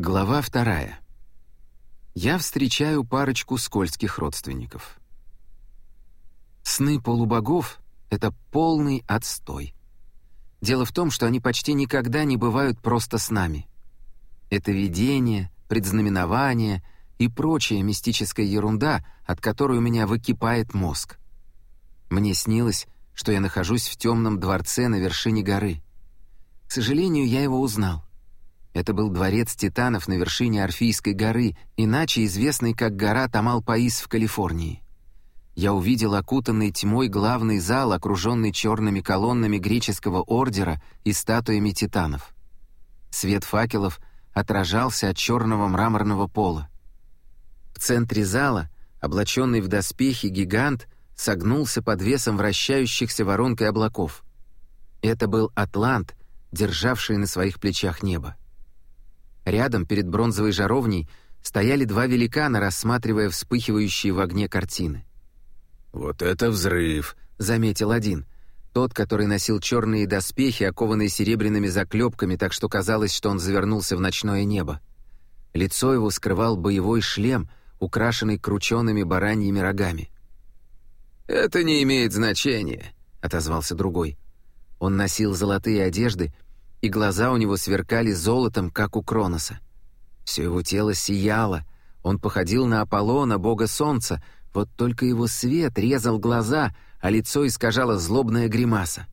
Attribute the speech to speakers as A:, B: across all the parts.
A: Глава вторая. Я встречаю парочку скользких родственников. Сны полубогов — это полный отстой. Дело в том, что они почти никогда не бывают просто с нами. Это видение, предзнаменование и прочая мистическая ерунда, от которой у меня выкипает мозг. Мне снилось, что я нахожусь в темном дворце на вершине горы. К сожалению, я его узнал. Это был дворец титанов на вершине Орфийской горы, иначе известный как гора Тамал-Паис в Калифорнии. Я увидел окутанный тьмой главный зал, окруженный черными колоннами греческого ордера и статуями титанов. Свет факелов отражался от черного мраморного пола. В центре зала, облаченный в доспехи гигант, согнулся под весом вращающихся воронкой облаков. Это был Атлант, державший на своих плечах небо. Рядом, перед бронзовой жаровней, стояли два великана, рассматривая вспыхивающие в огне картины.
B: «Вот это взрыв!»
A: — заметил один. Тот, который носил черные доспехи, окованные серебряными заклепками, так что казалось, что он завернулся в ночное небо. Лицо его скрывал боевой шлем, украшенный крученными бараньими рогами.
B: «Это не имеет значения», — отозвался другой.
A: Он носил золотые одежды — и глаза у него сверкали золотом, как у Кроноса. Все его тело сияло, он походил на Аполлона, бога солнца, вот только его свет резал глаза, а лицо искажало злобная гримаса.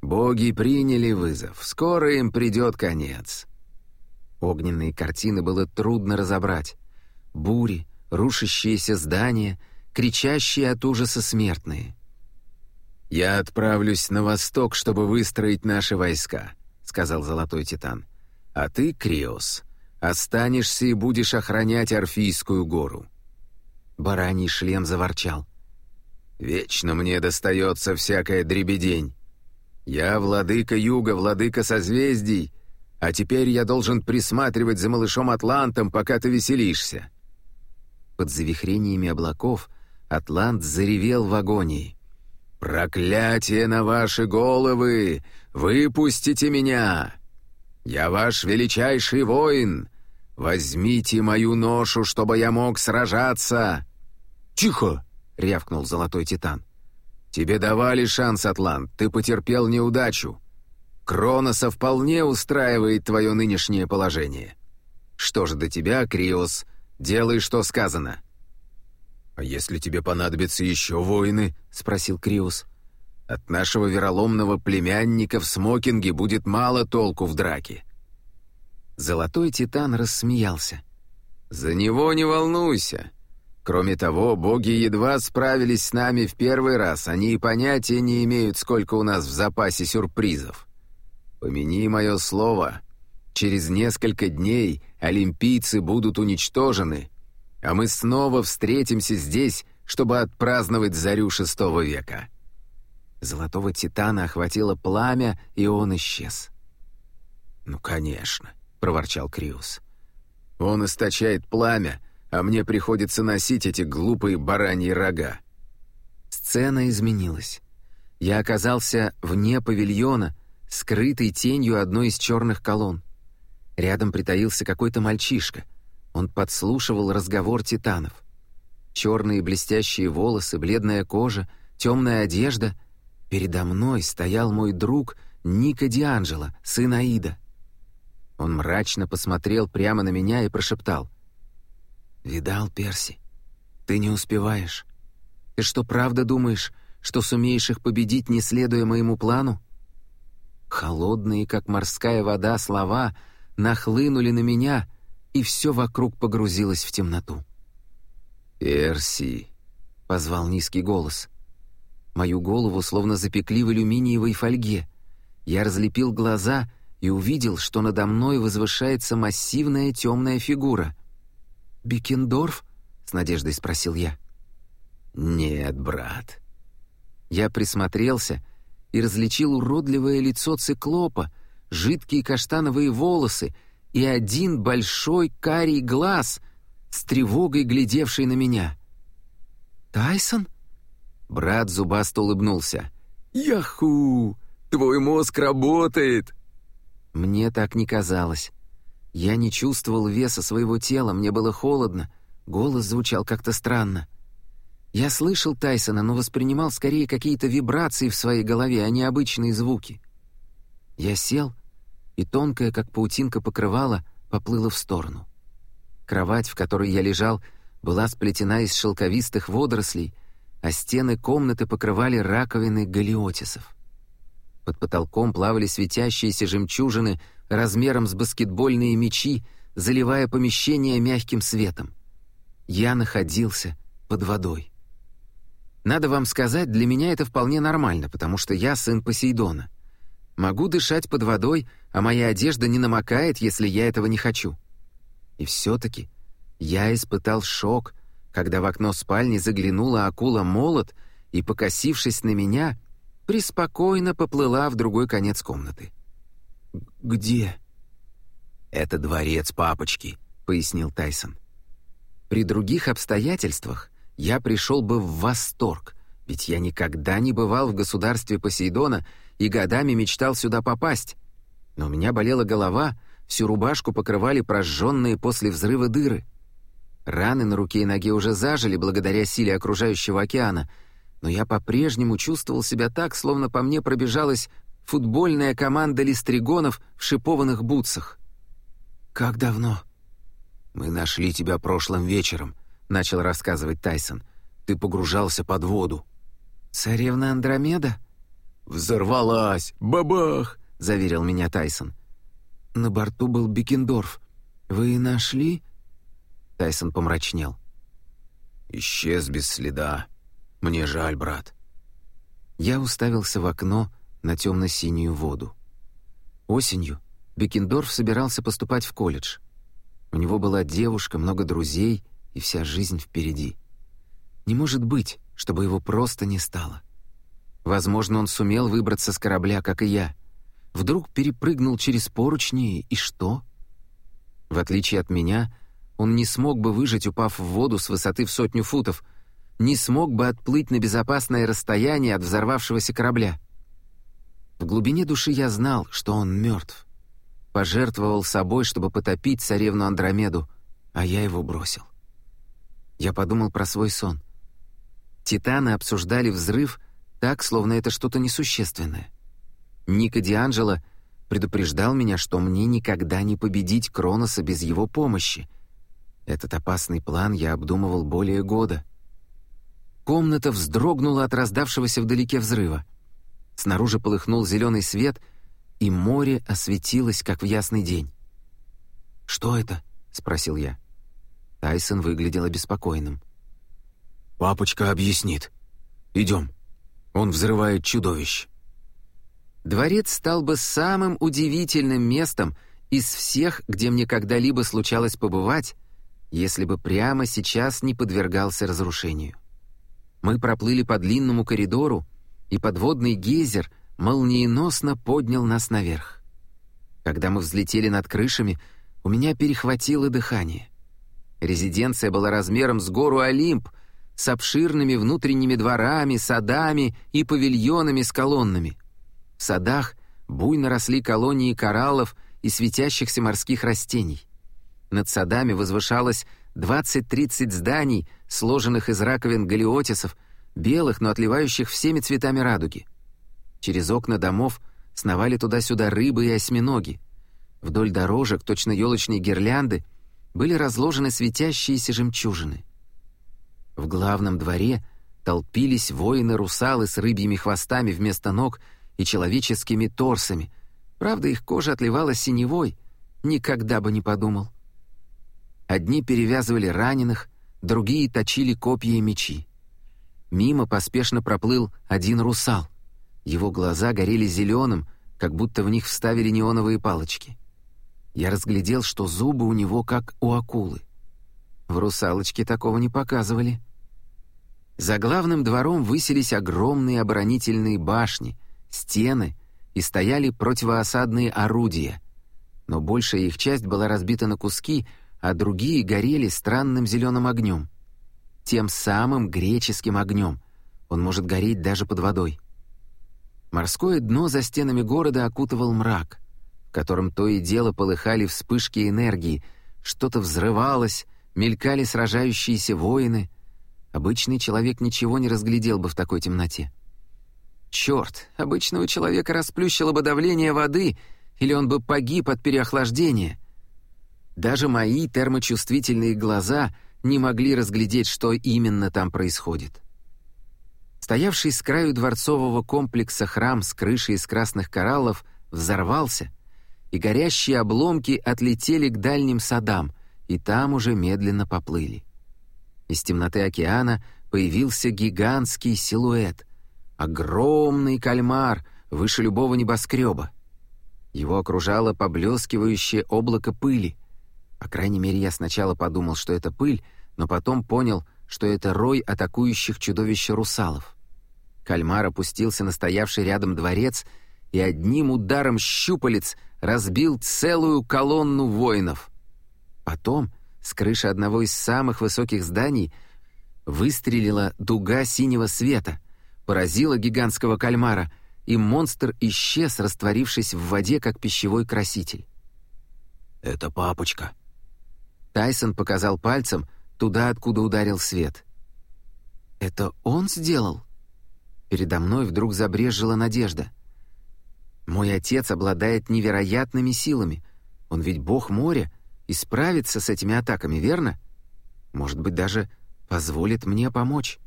B: «Боги приняли вызов, скоро им придет конец».
A: Огненные картины было трудно разобрать. Бури, рушащиеся здания, кричащие от ужаса смертные.
B: «Я отправлюсь на восток, чтобы выстроить наши войска сказал Золотой Титан. «А ты, Криос, останешься и будешь охранять Орфийскую гору».
A: Бараний шлем заворчал.
B: «Вечно мне достается всякая дребедень. Я владыка юга, владыка созвездий, а теперь я должен присматривать за малышом Атлантом, пока ты веселишься».
A: Под завихрениями облаков Атлант заревел в агонии.
B: «Проклятие на ваши головы! Выпустите меня! Я ваш величайший воин! Возьмите мою ношу, чтобы я мог сражаться!»
A: «Тихо!» — рявкнул Золотой Титан.
B: «Тебе давали шанс, Атлант, ты потерпел неудачу. Кроноса вполне устраивает твое нынешнее положение. Что же до тебя, Криос, делай, что сказано».
A: «А если тебе понадобятся еще воины?» — спросил Криус.
B: «От нашего вероломного племянника в смокинге будет мало толку в драке».
A: Золотой Титан рассмеялся.
B: «За него не волнуйся. Кроме того, боги едва справились с нами в первый раз, они и понятия не имеют, сколько у нас в запасе сюрпризов. Помяни мое слово, через несколько дней олимпийцы будут уничтожены, а мы снова встретимся здесь, чтобы отпраздновать зарю шестого века».
A: Золотого Титана охватило пламя, и он исчез.
B: «Ну, конечно», — проворчал Криус. «Он источает пламя, а мне приходится носить эти глупые бараньи рога».
A: Сцена изменилась. Я оказался вне павильона, скрытый тенью одной из черных колонн. Рядом притаился какой-то мальчишка — он подслушивал разговор титанов. Черные блестящие волосы, бледная кожа, темная одежда. Передо мной стоял мой друг Ника Дианджело, сын Аида. Он мрачно посмотрел прямо на меня и прошептал. «Видал, Перси, ты не успеваешь. Ты что, правда думаешь, что сумеешь их победить, не следуя моему плану?» Холодные, как морская вода, слова нахлынули на меня — и все вокруг погрузилось в темноту.
B: «Перси», —
A: позвал низкий голос. Мою голову словно запекли в алюминиевой фольге. Я разлепил глаза и увидел, что надо мной возвышается массивная темная фигура. «Бекендорф?» — с надеждой спросил я.
B: «Нет, брат».
A: Я присмотрелся и различил уродливое лицо циклопа, жидкие каштановые волосы — и один большой карий глаз с тревогой глядевший на меня. «Тайсон?» Брат зубасто улыбнулся.
B: «Яху! Твой мозг работает!»
A: Мне так не казалось. Я не чувствовал веса своего тела, мне было холодно, голос звучал как-то странно. Я слышал Тайсона, но воспринимал скорее какие-то вибрации в своей голове, а не обычные звуки. Я сел, и тонкая, как паутинка покрывала, поплыла в сторону. Кровать, в которой я лежал, была сплетена из шелковистых водорослей, а стены комнаты покрывали раковины галиотисов. Под потолком плавали светящиеся жемчужины размером с баскетбольные мячи, заливая помещение мягким светом. Я находился под водой. Надо вам сказать, для меня это вполне нормально, потому что я сын Посейдона. Могу дышать под водой, а моя одежда не намокает, если я этого не хочу. И все-таки я испытал шок, когда в окно спальни заглянула акула-молот и, покосившись на меня, преспокойно поплыла в другой конец комнаты. «Где?» «Это дворец папочки», — пояснил Тайсон. При других обстоятельствах я пришел бы в восторг, ведь я никогда не бывал в государстве Посейдона и годами мечтал сюда попасть. Но у меня болела голова, всю рубашку покрывали прожженные после взрыва дыры. Раны на руке и ноге уже зажили благодаря силе окружающего океана, но я по-прежнему чувствовал себя так, словно по мне пробежалась футбольная команда листригонов в шипованных бутсах. «Как давно?» «Мы нашли тебя прошлым вечером», — начал рассказывать Тайсон. «Ты погружался под воду». «Царевна Андромеда?»
B: «Взорвалась! Бабах!» — заверил меня Тайсон.
A: «На борту был Бекендорф. Вы нашли?» Тайсон помрачнел.
B: «Исчез без следа. Мне жаль, брат».
A: Я уставился в окно на темно-синюю воду. Осенью Бекендорф собирался поступать в колледж. У него была девушка, много друзей и вся жизнь впереди. Не может быть, чтобы его просто не стало. Возможно, он сумел выбраться с корабля, как и я. Вдруг перепрыгнул через поручни, и что? В отличие от меня, он не смог бы выжить, упав в воду с высоты в сотню футов, не смог бы отплыть на безопасное расстояние от взорвавшегося корабля. В глубине души я знал, что он мертв. Пожертвовал собой, чтобы потопить царевну Андромеду, а я его бросил. Я подумал про свой сон. Титаны обсуждали взрыв так, словно это что-то несущественное. Ника Дианджело предупреждал меня, что мне никогда не победить Кроноса без его помощи. Этот опасный план я обдумывал более года. Комната вздрогнула от раздавшегося вдалеке взрыва. Снаружи полыхнул зеленый свет, и море осветилось, как в ясный день. «Что это?» — спросил я. Тайсон выглядел обеспокоенным.
B: «Папочка объяснит. Идем. Он взрывает чудовищ».
A: Дворец стал бы самым удивительным местом из всех, где мне когда-либо случалось побывать, если бы прямо сейчас не подвергался разрушению. Мы проплыли по длинному коридору, и подводный гейзер молниеносно поднял нас наверх. Когда мы взлетели над крышами, у меня перехватило дыхание. Резиденция была размером с гору Олимп, с обширными внутренними дворами, садами и павильонами с колоннами. В садах буйно росли колонии кораллов и светящихся морских растений. Над садами возвышалось 20-30 зданий, сложенных из раковин галиотисов, белых, но отливающих всеми цветами радуги. Через окна домов сновали туда-сюда рыбы и осьминоги. Вдоль дорожек, точно елочные гирлянды, были разложены светящиеся жемчужины. В главном дворе толпились воины-русалы с рыбьими хвостами вместо ног и человеческими торсами. Правда, их кожа отливала синевой, никогда бы не подумал. Одни перевязывали раненых, другие точили копья и мечи. Мимо поспешно проплыл один русал. Его глаза горели зеленым, как будто в них вставили неоновые палочки. Я разглядел, что зубы у него как у акулы. В русалочке такого не показывали. За главным двором высились огромные оборонительные башни, стены и стояли противоосадные орудия. Но большая их часть была разбита на куски, а другие горели странным зеленым огнем тем самым греческим огнем. Он может гореть даже под водой. Морское дно за стенами города окутывал мрак. в котором то и дело полыхали вспышки энергии, что-то взрывалось, мелькали сражающиеся воины. Обычный человек ничего не разглядел бы в такой темноте. Черт, обычного человека расплющило бы давление воды, или он бы погиб от переохлаждения. Даже мои термочувствительные глаза не могли разглядеть, что именно там происходит. Стоявший с краю дворцового комплекса храм с крышей из красных кораллов взорвался, и горящие обломки отлетели к дальним садам, и там уже медленно поплыли. Из темноты океана появился гигантский силуэт, огромный кальмар выше любого небоскреба. Его окружало поблескивающее облако пыли. По крайней мере, я сначала подумал, что это пыль, но потом понял, что это рой атакующих чудовища русалов. Кальмар опустился на стоявший рядом дворец и одним ударом щупалец разбил целую колонну воинов. Потом с крыши одного из самых высоких зданий выстрелила дуга синего света, поразила гигантского кальмара, и монстр исчез, растворившись в воде, как пищевой краситель.
B: «Это папочка».
A: Тайсон показал пальцем туда, откуда ударил свет. «Это он сделал?» Передо мной вдруг забрежила надежда. «Мой отец обладает невероятными силами. Он ведь бог моря и справится с этими атаками, верно? Может быть, даже позволит мне помочь».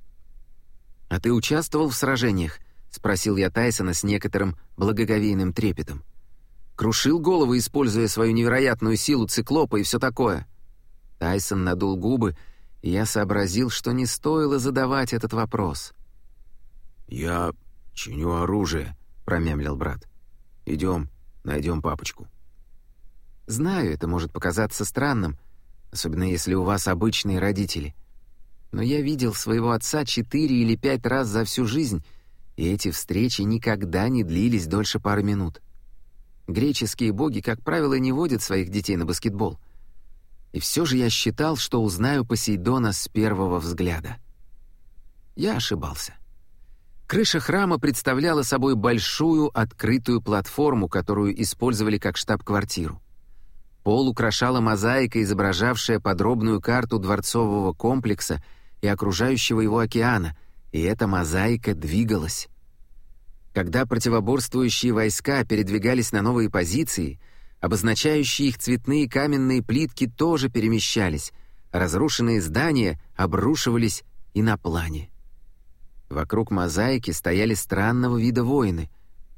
A: «А ты участвовал в сражениях?» — спросил я Тайсона с некоторым благоговейным трепетом. «Крушил головы, используя свою невероятную силу циклопа и все такое». Тайсон надул губы, и я сообразил, что не стоило задавать этот вопрос.
B: «Я чиню оружие», — промямлил брат. «Идем, найдем папочку».
A: «Знаю, это может показаться странным, особенно если у вас обычные родители. Но я видел своего отца четыре или пять раз за всю жизнь, и эти встречи никогда не длились дольше пары минут. Греческие боги, как правило, не водят своих детей на баскетбол. И все же я считал, что узнаю Посейдона с первого взгляда. Я ошибался. Крыша храма представляла собой большую открытую платформу, которую использовали как штаб-квартиру. Пол украшала мозаика, изображавшая подробную карту дворцового комплекса и окружающего его океана, и эта мозаика двигалась. Когда противоборствующие войска передвигались на новые позиции, обозначающие их цветные каменные плитки тоже перемещались, разрушенные здания обрушивались и на плане. Вокруг мозаики стояли странного вида воины.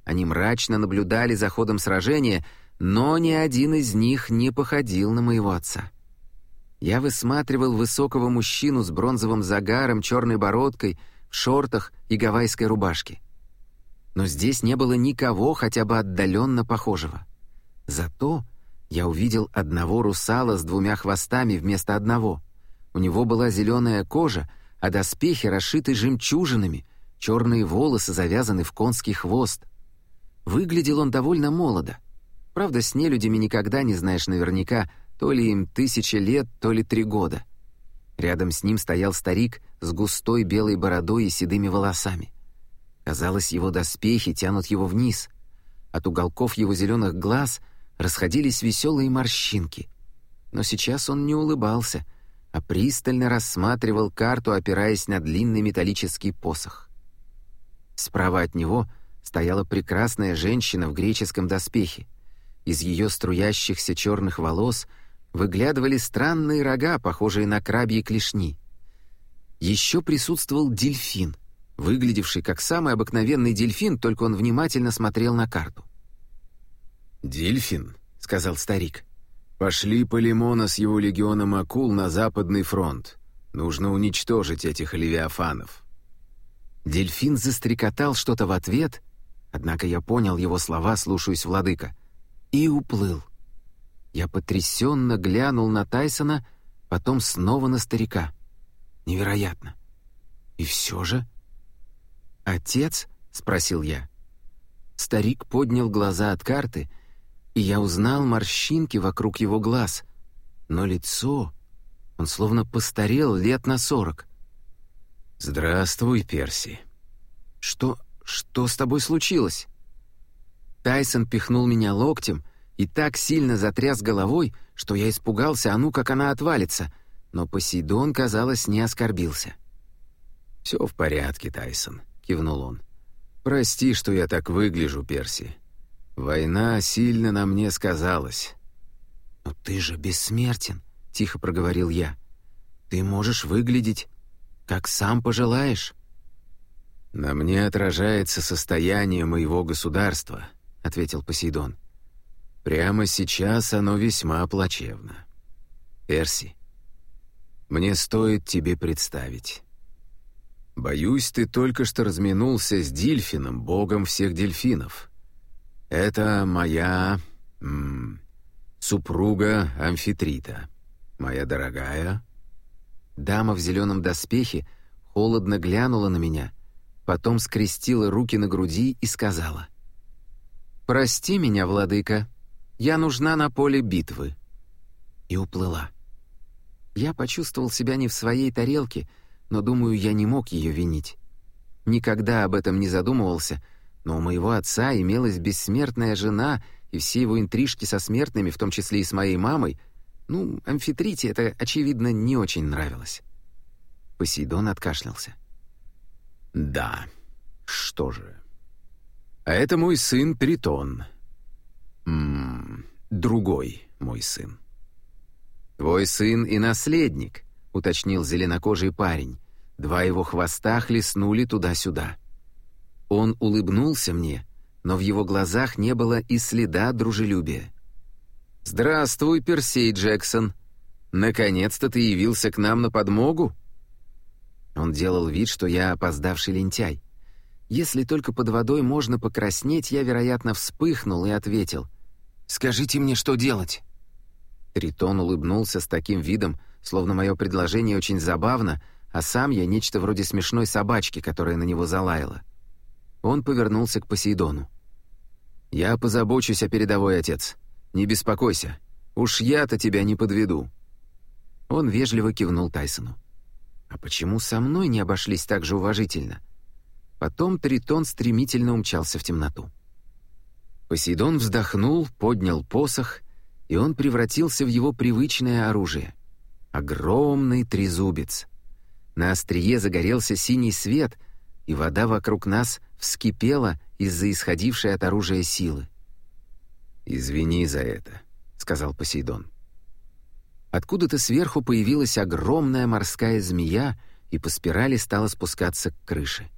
A: Они мрачно наблюдали за ходом сражения, но ни один из них не походил на моего отца. Я высматривал высокого мужчину с бронзовым загаром, черной бородкой, в шортах и гавайской рубашке. Но здесь не было никого хотя бы отдаленно похожего. Зато я увидел одного русала с двумя хвостами вместо одного. У него была зеленая кожа, а доспехи расшиты жемчужинами, черные волосы завязаны в конский хвост. Выглядел он довольно молодо. Правда, с нелюдями никогда не знаешь наверняка, то ли им тысяча лет, то ли три года. Рядом с ним стоял старик с густой белой бородой и седыми волосами. Казалось, его доспехи тянут его вниз. От уголков его зеленых глаз расходились веселые морщинки. Но сейчас он не улыбался, а пристально рассматривал карту, опираясь на длинный металлический посох. Справа от него стояла прекрасная женщина в греческом доспехе. Из ее струящихся черных волос выглядывали странные рога, похожие на крабьи клешни. Еще присутствовал дельфин, выглядевший как самый обыкновенный дельфин, только он внимательно смотрел на карту.
B: «Дельфин», — сказал старик, — Пошли Полимона с его легионом акул на западный фронт. Нужно уничтожить этих левиафанов.
A: Дельфин застрекотал что-то в ответ, однако я понял его слова, слушаюсь владыка, и уплыл. Я потрясенно глянул на Тайсона, потом снова на старика. Невероятно. И все же... «Отец?» — спросил я. Старик поднял глаза от карты — и я узнал морщинки вокруг его глаз. Но лицо... Он словно постарел лет на сорок.
B: «Здравствуй, Перси».
A: «Что... что с тобой случилось?» Тайсон пихнул меня локтем, и так сильно затряс головой, что я испугался, а ну как она отвалится, но Посейдон, казалось, не оскорбился.
B: «Все в порядке, Тайсон», — кивнул он. «Прости, что я так выгляжу, Перси. Война сильно на мне сказалась».
A: «Но ты же бессмертен», — тихо проговорил я. «Ты можешь выглядеть, как сам пожелаешь».
B: «На мне отражается состояние моего государства», — ответил Посейдон. «Прямо сейчас оно весьма плачевно. Перси, мне стоит тебе представить. Боюсь, ты только что разминулся с Дильфином, богом всех дельфинов. Это моя... М, супруга Амфитрита. Моя дорогая...»
A: Дама в зеленом доспехе холодно глянула на меня — потом скрестила руки на груди и сказала. «Прости меня, владыка, я нужна на поле битвы». И уплыла. Я почувствовал себя не в своей тарелке, но, думаю, я не мог ее винить. Никогда об этом не задумывался, но у моего отца имелась бессмертная жена, и все его интрижки со смертными, в том числе и с моей мамой, ну, амфитрите это, очевидно, не очень нравилось. Посейдон откашлялся.
B: «Да. Что же? А это мой сын Тритон. Ммм, другой мой сын».
A: «Твой сын и наследник», — уточнил зеленокожий парень. Два его хвоста хлестнули туда-сюда. Он улыбнулся мне, но в его глазах не было и следа дружелюбия. «Здравствуй, Персей Джексон. Наконец-то ты явился к нам на подмогу?» Он делал вид, что я опоздавший лентяй. Если только под водой можно покраснеть, я, вероятно, вспыхнул и ответил. «Скажите мне, что делать?» Тритон улыбнулся с таким видом, словно мое предложение очень забавно, а сам я нечто вроде смешной собачки, которая на него залаяла. Он повернулся к Посейдону. «Я позабочусь о передовой, отец. Не беспокойся. Уж я-то тебя не подведу». Он вежливо кивнул Тайсону. А почему со мной не обошлись так же уважительно? Потом Тритон стремительно умчался в темноту. Посейдон вздохнул, поднял посох, и он превратился в его привычное оружие. Огромный трезубец. На острие загорелся синий свет, и вода вокруг нас вскипела из-за исходившей от оружия силы.
B: «Извини за это», — сказал Посейдон.
A: Откуда-то сверху появилась огромная морская змея и по спирали стала спускаться к крыше.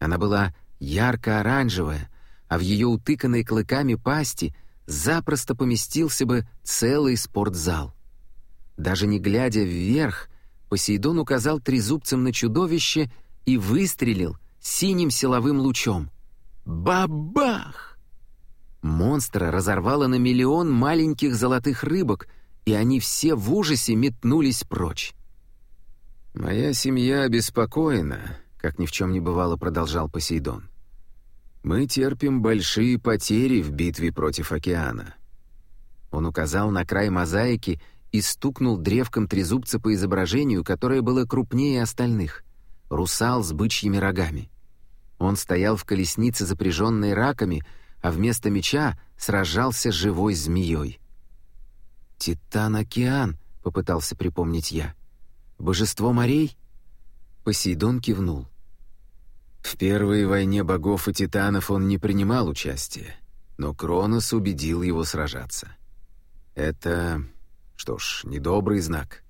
A: Она была ярко-оранжевая, а в ее утыканной клыками пасти запросто поместился бы целый спортзал. Даже не глядя вверх, Посейдон указал трезубцем на чудовище и выстрелил синим силовым лучом. Бабах! Монстра разорвало на миллион маленьких золотых рыбок — и они все в ужасе метнулись прочь.
B: «Моя семья обеспокоена», — как ни в чем не бывало, продолжал Посейдон. «Мы терпим большие потери в битве против океана».
A: Он указал на край мозаики и стукнул древком трезубца по изображению, которое было крупнее остальных. Русал с бычьими рогами. Он стоял в колеснице, запряженной раками, а вместо меча сражался живой змеей. «Титан-океан», — попытался припомнить я. «Божество морей?» Посейдон кивнул.
B: В первой войне богов и титанов он не принимал участия, но Кронос убедил его сражаться. Это, что ж, недобрый знак.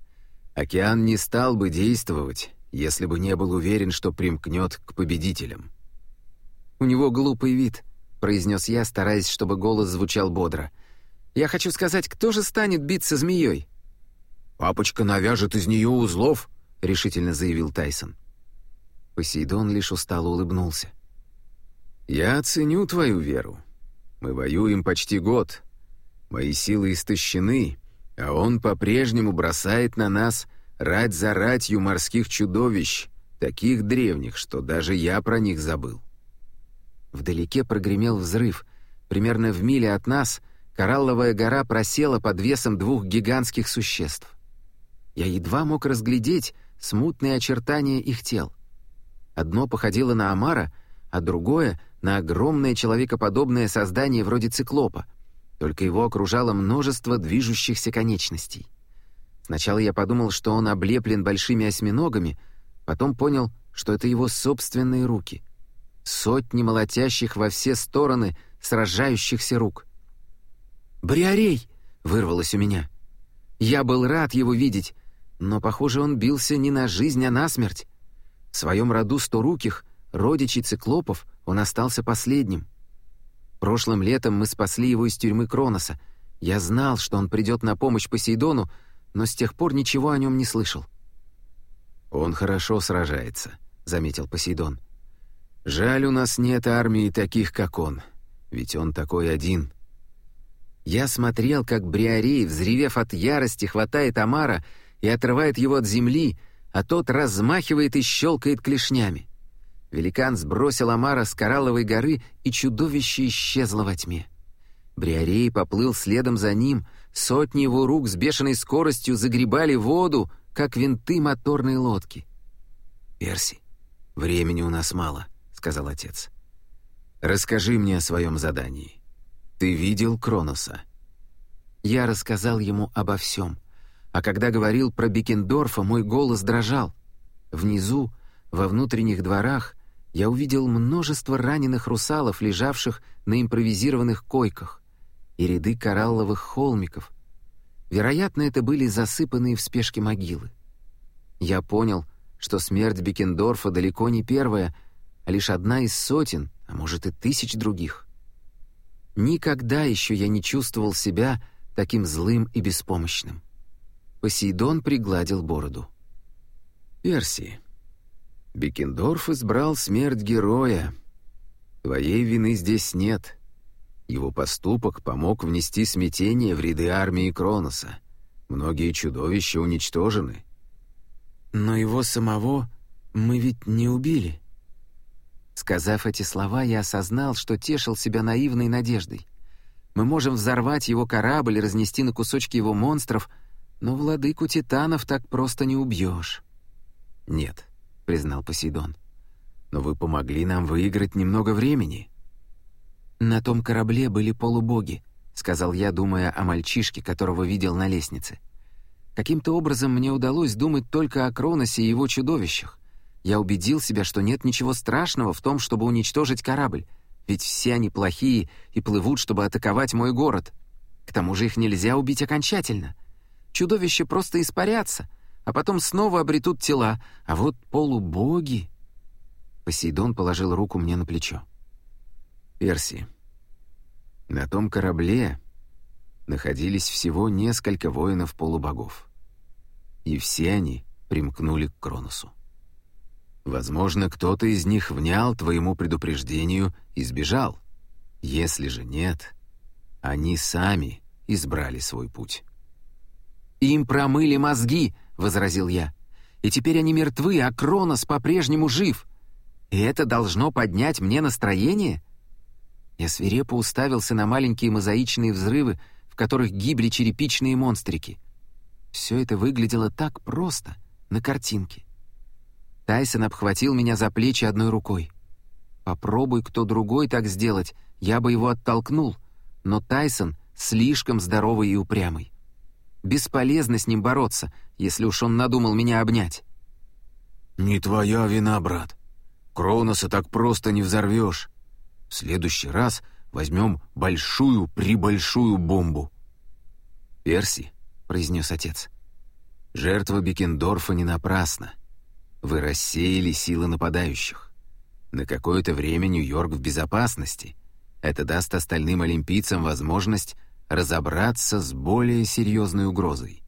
B: Океан не стал бы действовать, если бы не был уверен, что примкнет к победителям.
A: «У него глупый вид», — произнес я, стараясь, чтобы голос звучал бодро — я хочу сказать, кто же станет биться змеей?»
B: «Папочка навяжет из нее узлов», — решительно заявил Тайсон.
A: Посейдон лишь устало улыбнулся.
B: «Я ценю твою веру. Мы воюем почти год. Мои силы истощены, а он по-прежнему бросает на нас рать за ратью морских чудовищ, таких древних, что даже я про них забыл».
A: Вдалеке прогремел взрыв. Примерно в миле от нас — Коралловая гора просела под весом двух гигантских существ. Я едва мог разглядеть смутные очертания их тел. Одно походило на омара, а другое — на огромное человекоподобное создание вроде циклопа. только его окружало множество движущихся конечностей. Сначала я подумал, что он облеплен большими осьминогами, потом понял, что это его собственные руки. Сотни молотящих во все стороны сражающихся рук. «Бриарей!» — вырвалось у меня. Я был рад его видеть, но, похоже, он бился не на жизнь, а на смерть. В своем роду сторуких, родичей циклопов, он остался последним. Прошлым летом мы спасли его из тюрьмы Кроноса. Я знал, что он придет на помощь Посейдону, но с тех пор ничего о нем не слышал.
B: «Он хорошо сражается», — заметил Посейдон. «Жаль, у нас нет армии таких, как он, ведь он такой один».
A: Я смотрел, как Бриарей, взревев от ярости, хватает Амара и отрывает его от земли, а тот размахивает и щелкает клешнями. Великан сбросил Амара с коралловой горы, и чудовище исчезло во тьме. Бриарей поплыл следом за ним, сотни его рук с бешеной скоростью загребали воду, как винты моторной лодки.
B: «Перси, времени у нас мало», — сказал отец. «Расскажи мне о своем задании. Ты видел Кроноса?»
A: Я рассказал ему обо всем, а когда говорил про Бекендорфа, мой голос дрожал. Внизу, во внутренних дворах, я увидел множество раненых русалов, лежавших на импровизированных койках, и ряды коралловых холмиков. Вероятно, это были засыпанные в спешке могилы. Я понял, что смерть Бекендорфа далеко не первая, а лишь одна из сотен, а может и тысяч других. Никогда еще я не чувствовал себя таким злым и беспомощным. Посейдон пригладил бороду.
B: «Перси, Бекендорф избрал смерть героя. Твоей вины здесь нет. Его поступок помог внести смятение в ряды армии Кроноса. Многие чудовища уничтожены.
A: Но его самого мы ведь не убили. Сказав эти слова, я осознал, что тешил себя наивной надеждой. Мы можем взорвать его корабль и разнести на кусочки его монстров, но владыку титанов так просто не убьешь.
B: Нет, признал Посейдон. «Но вы помогли нам выиграть немного времени».
A: «На том корабле были полубоги», — сказал я, думая о мальчишке, которого видел на лестнице. Каким-то образом мне удалось думать только о Кроносе и его чудовищах. Я убедил себя, что нет ничего страшного в том, чтобы уничтожить корабль, ведь все они плохие и плывут, чтобы атаковать мой город. К тому же их нельзя убить окончательно. Чудовища просто испарятся, а потом снова обретут тела, а вот полубоги...» Посейдон положил руку мне на плечо.
B: «Перси, на том корабле находились всего несколько воинов-полубогов, и все они примкнули к Кроносу. Возможно, кто-то из них внял твоему предупреждению и сбежал. Если же нет, они сами избрали свой путь».
A: «Им промыли мозги!» — возразил я. «И теперь они мертвы, а Кронос по-прежнему жив. И это должно поднять мне настроение?» Я свирепо уставился на маленькие мозаичные взрывы, в которых гибли черепичные монстрики. Все это выглядело так просто, на картинке. Тайсон обхватил меня за плечи одной рукой. Попробуй кто другой так сделать, я бы его оттолкнул, но Тайсон слишком здоровый и упрямый. Бесполезно с ним бороться, если уж он надумал меня обнять.
B: «Не твоя вина, брат. Кроноса так просто не взорвешь. В следующий раз возьмем большую-пребольшую бомбу». «Перси», — произнес отец, — «жертва Бекендорфа не напрасна. Вы рассеяли силы нападающих. На какое-то время Нью-Йорк в безопасности. Это даст остальным олимпийцам возможность разобраться с более серьезной угрозой.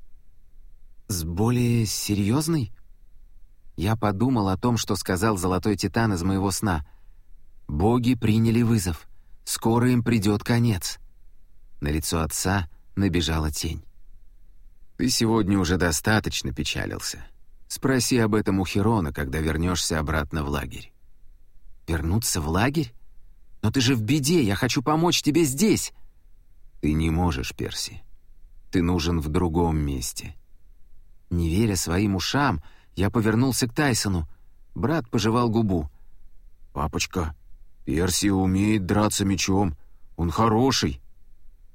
A: «С более серьезной?» Я подумал о том, что сказал Золотой Титан из моего сна. «Боги приняли вызов. Скоро им придет конец». На лицо отца набежала тень.
B: «Ты сегодня уже достаточно печалился. Спроси об этом у Херона, когда вернешься обратно в лагерь».
A: «Вернуться в лагерь? Но ты же в беде, я хочу помочь тебе здесь!»
B: «Ты не можешь, Перси. Ты нужен в другом месте».
A: Не веря своим ушам, я повернулся к Тайсону. Брат пожевал губу.
B: «Папочка, Перси умеет драться мечом. Он хороший».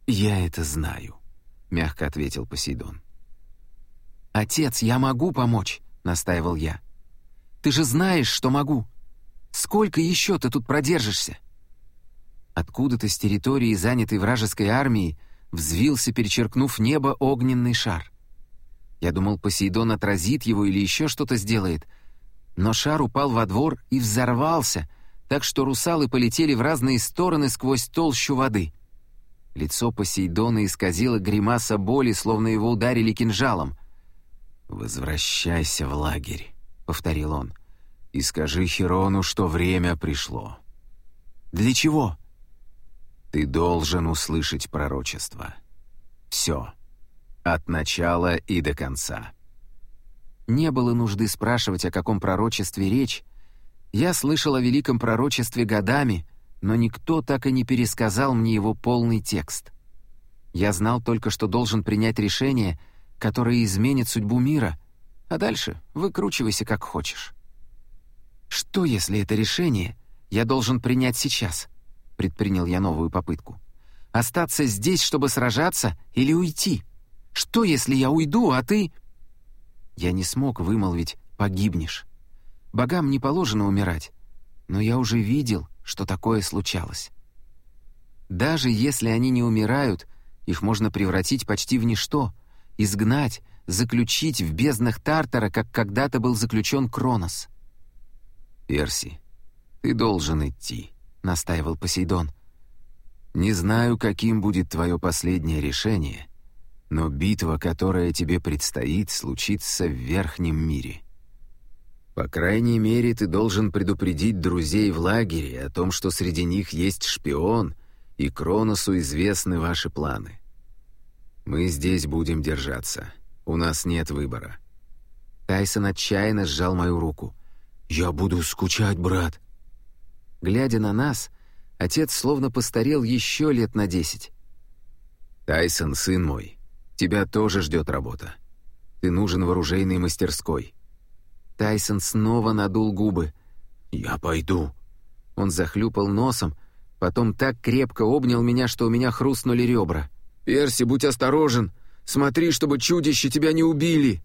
A: «Я это знаю», — мягко ответил Посейдон. «Отец, я могу помочь», — настаивал я. «Ты же знаешь, что могу. Сколько еще ты тут продержишься?» Откуда-то с территории, занятой вражеской армией, взвился, перечеркнув небо, огненный шар. Я думал, Посейдон отразит его или еще что-то сделает, но шар упал во двор и взорвался, так что русалы полетели в разные стороны сквозь толщу воды. Лицо Посейдона исказило гримаса боли, словно его ударили кинжалом. «Возвращайся в лагерь», — повторил он, — «и скажи Херону, что время пришло». «Для чего?» Ты должен услышать пророчество. Все. От начала и до конца. Не было нужды спрашивать, о каком пророчестве речь. Я слышал о великом пророчестве годами, но никто так и не пересказал мне его полный текст. Я знал только, что должен принять решение, которое изменит судьбу мира, а дальше выкручивайся как хочешь. Что, если это решение я должен принять сейчас? — предпринял я новую попытку. «Остаться здесь, чтобы сражаться, или уйти? Что, если я уйду, а ты...» Я не смог вымолвить «погибнешь». Богам не положено умирать, но я уже видел, что такое случалось. Даже если они не умирают, их можно превратить почти в ничто, изгнать, заключить в безднах Тартара, как когда-то был заключен Кронос. «Перси, ты должен идти», — настаивал Посейдон. «Не знаю, каким будет твое последнее решение, но битва, которая тебе предстоит, случится в Верхнем мире. По крайней мере, ты должен предупредить друзей в лагере о том, что среди них есть шпион, и Кроносу известны ваши планы. Мы здесь будем держаться. У нас нет выбора». Тайсон отчаянно сжал мою руку. «Я буду скучать, брат. Глядя на нас, отец словно постарел еще лет на десять. «Тайсон, сын мой, тебя тоже ждет работа. Ты нужен в оружейной мастерской». Тайсон снова надул губы. «Я пойду». Он захлюпал носом, потом так крепко обнял меня, что у меня хрустнули ребра. «Перси, будь осторожен! Смотри, чтобы чудище тебя не убили!»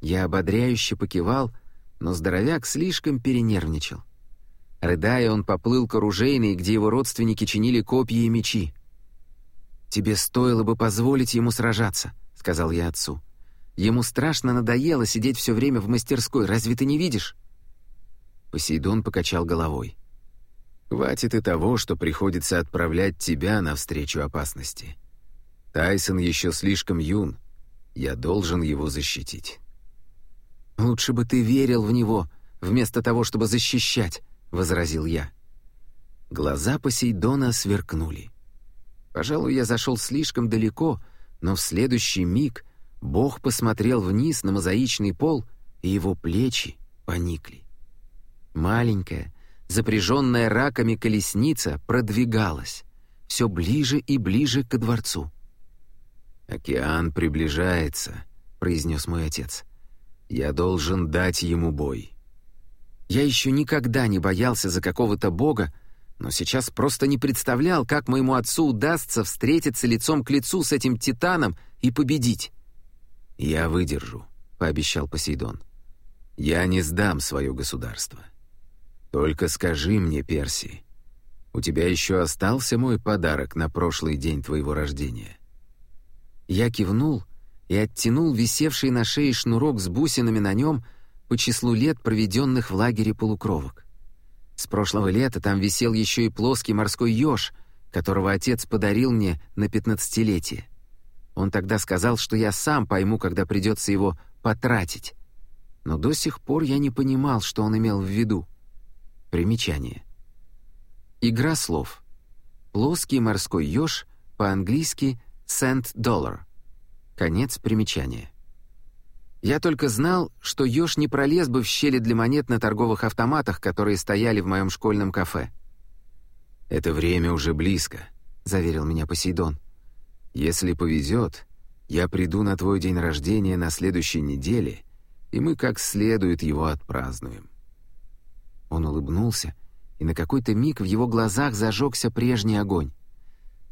A: Я ободряюще покивал, но здоровяк слишком перенервничал. Рыдая, он поплыл к оружейной, где его родственники чинили копья и мечи. «Тебе стоило бы позволить ему сражаться», — сказал я отцу. «Ему страшно надоело сидеть все время в мастерской, разве ты не видишь?» Посейдон покачал головой. «Хватит и того, что приходится отправлять тебя навстречу опасности. Тайсон еще слишком юн. Я должен его защитить». «Лучше бы ты верил в него, вместо того, чтобы защищать», — возразил я. Глаза Посейдона сверкнули. Пожалуй, я зашел слишком далеко, но в следующий миг Бог посмотрел вниз на мозаичный пол, и его плечи поникли. Маленькая, запряженная раками колесница продвигалась все ближе и ближе к дворцу. «Океан приближается», — произнес мой отец. «Я должен дать ему бой». Я еще никогда не боялся за какого-то бога, но сейчас просто не представлял, как моему отцу удастся встретиться лицом к лицу с этим титаном и победить. «Я выдержу», — пообещал Посейдон. «Я не сдам свое государство. Только скажи мне, Перси, у тебя еще остался мой подарок на прошлый день твоего рождения?» Я кивнул и оттянул висевший на шее шнурок с бусинами на нем — по числу лет, проведенных в лагере полукровок. С прошлого лета там висел еще и плоский морской еж, которого отец подарил мне на пятнадцатилетие. Он тогда сказал, что я сам пойму, когда придется его потратить. Но до сих пор я не понимал, что он имел в виду. Примечание. Игра слов. Плоский морской еж, по-английски «cent dollar». Конец примечания. Я только знал, что еж не пролез бы в щели для монет на торговых автоматах, которые стояли в моем школьном кафе. «Это время уже близко», — заверил меня Посейдон. «Если повезет, я приду на твой день рождения на следующей неделе, и мы как следует его отпразднуем». Он улыбнулся, и на какой-то миг в его глазах зажегся прежний огонь.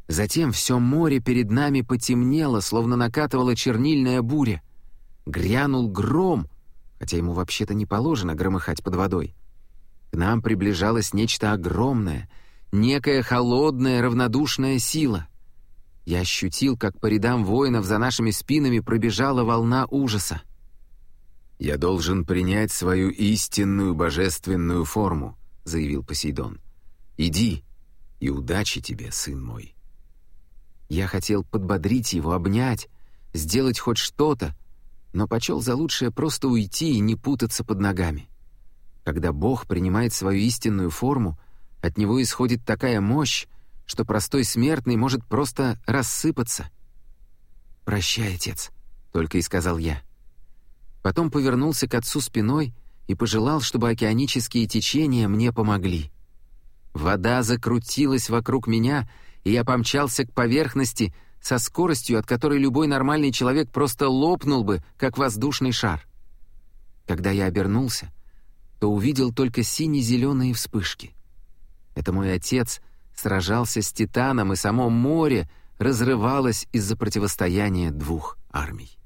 A: Затем все море перед нами потемнело, словно накатывала чернильная буря. Грянул гром, хотя ему вообще-то не положено громыхать под водой. К нам приближалось нечто огромное, некая холодная, равнодушная сила. Я ощутил, как по рядам воинов за нашими спинами пробежала волна ужаса.
B: «Я должен принять свою истинную божественную форму», — заявил Посейдон. «Иди, и удачи тебе, сын мой».
A: Я хотел подбодрить его, обнять, сделать хоть что-то, но почел за лучшее просто уйти и не путаться под ногами. Когда Бог принимает свою истинную форму, от него исходит такая мощь, что простой смертный может просто рассыпаться. «Прощай, отец», — только и сказал я. Потом повернулся к отцу спиной и пожелал, чтобы океанические течения мне помогли. Вода закрутилась вокруг меня, и я помчался к поверхности со скоростью, от которой любой нормальный человек просто лопнул бы, как воздушный шар. Когда я обернулся, то увидел только сине-зеленые вспышки. Это мой отец сражался с Титаном, и само море разрывалось из-за противостояния двух армий.